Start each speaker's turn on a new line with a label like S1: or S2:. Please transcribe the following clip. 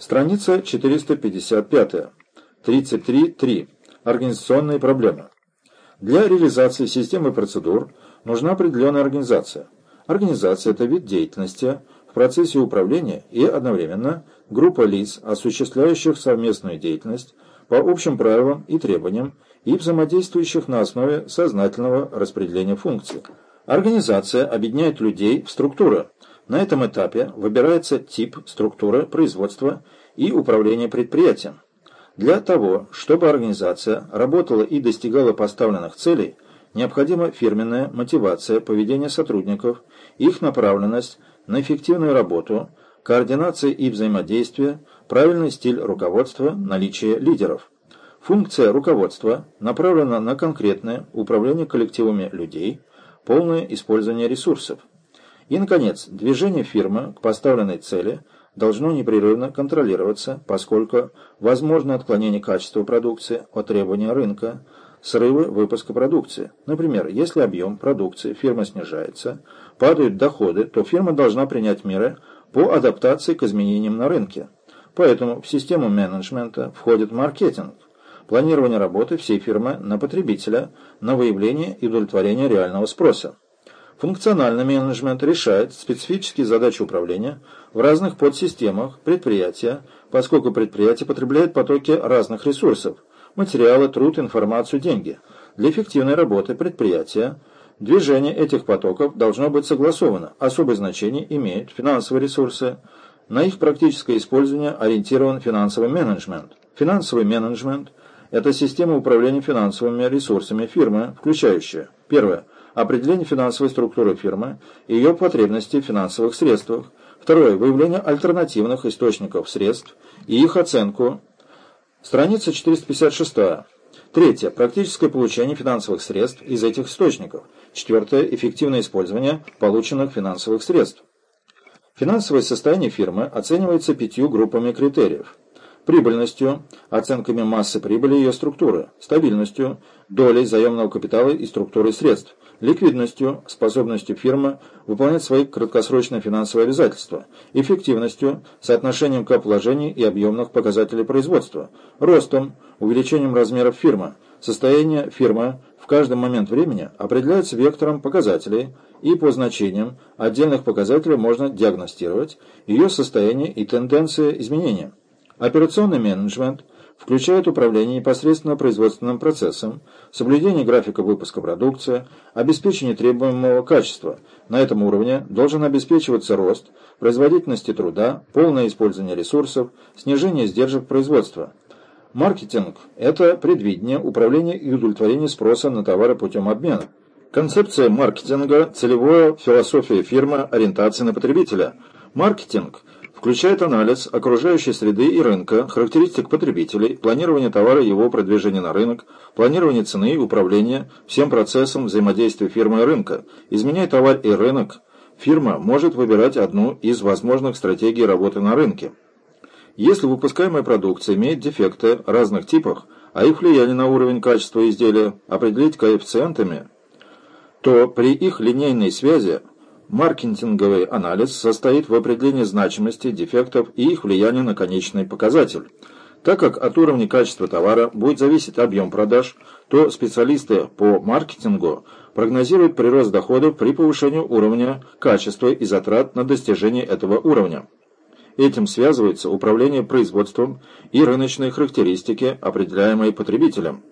S1: Страница 455. 33.3. Организационные проблемы. Для реализации системы процедур нужна определенная организация. Организация – это вид деятельности в процессе управления и одновременно группа лиц, осуществляющих совместную деятельность по общим правилам и требованиям и взаимодействующих на основе сознательного распределения функций. Организация объединяет людей в структуры. На этом этапе выбирается тип структуры производства и управления предприятием. Для того, чтобы организация работала и достигала поставленных целей, необходима фирменная мотивация поведения сотрудников, их направленность на эффективную работу, координация и взаимодействие, правильный стиль руководства, наличие лидеров. Функция руководства направлена на конкретное управление коллективами людей, полное использование ресурсов. И, наконец, движение фирмы к поставленной цели должно непрерывно контролироваться, поскольку возможно отклонение качества продукции от требования рынка, срывы выпуска продукции. Например, если объем продукции фирмы снижается, падают доходы, то фирма должна принять меры по адаптации к изменениям на рынке. Поэтому в систему менеджмента входит маркетинг, планирование работы всей фирмы на потребителя, на выявление и удовлетворение реального спроса. Функциональный менеджмент решает специфические задачи управления в разных подсистемах предприятия, поскольку предприятие потребляет потоки разных ресурсов – материалы, труд, информацию, деньги. Для эффективной работы предприятия движение этих потоков должно быть согласовано. Особое значение имеют финансовые ресурсы. На их практическое использование ориентирован финансовый менеджмент. Финансовый менеджмент – это система управления финансовыми ресурсами фирмы, включающая Первое. Определение финансовой структуры фирмы и ее потребностей в финансовых средствах. Второе. Выявление альтернативных источников средств и их оценку. Страница 456. Третье. Практическое получение финансовых средств из этих источников. Четвертое. Эффективное использование полученных финансовых средств. Финансовое состояние фирмы оценивается пятью группами критериев. Прибыльностью, оценками массы прибыли и ее структуры, стабильностью, долей заемного капитала и структурой средств, ликвидностью, способностью фирмы выполнять свои краткосрочные финансовые обязательства, эффективностью, соотношением кап вложений и объемных показателей производства, ростом, увеличением размеров фирмы, состояние фирмы в каждый момент времени определяется вектором показателей и по значениям отдельных показателей можно диагностировать ее состояние и тенденции изменения. Операционный менеджмент включает управление непосредственно производственным процессом, соблюдение графика выпуска продукции, обеспечение требуемого качества. На этом уровне должен обеспечиваться рост производительности труда, полное использование ресурсов, снижение издержек производства. Маркетинг – это предвидение, управление и удовлетворение спроса на товары путем обмена. Концепция маркетинга – целевая философия фирмы, ориентация на потребителя. Маркетинг – включает анализ окружающей среды и рынка, характеристик потребителей, планирование товара и его продвижения на рынок, планирование цены и управление всем процессом взаимодействия фирмы и рынка. Изменяя товар и рынок, фирма может выбирать одну из возможных стратегий работы на рынке. Если выпускаемая продукция имеет дефекты разных типов, а их влияние на уровень качества изделия определить коэффициентами, то при их линейной связи Маркетинговый анализ состоит в определении значимости дефектов и их влияния на конечный показатель. Так как от уровня качества товара будет зависеть объем продаж, то специалисты по маркетингу прогнозируют прирост доходов при повышении уровня качества и затрат на достижение этого уровня. Этим связывается управление производством и рыночные характеристики, определяемые потребителем.